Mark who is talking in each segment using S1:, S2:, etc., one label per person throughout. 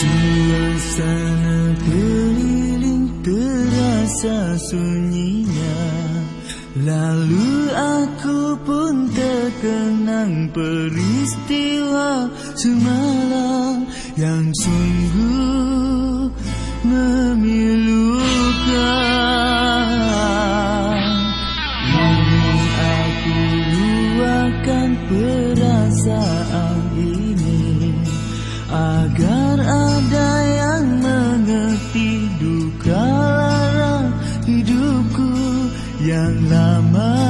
S1: Suasana keliling terasa sunyinya Lalu tentang peristiwa semalam yang sungguh memilukan. Namun aku luahkan perasaan ini agar ada yang mengerti duka lara hidupku yang lama.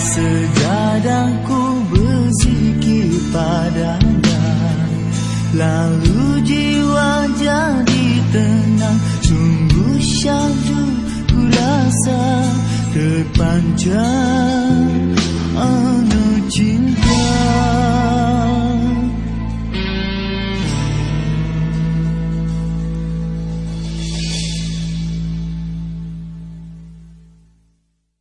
S1: Sejadahku berzikir padanya Lalu jiwa jadi tenang. Sungguh syahdu ku rasa terpanjang.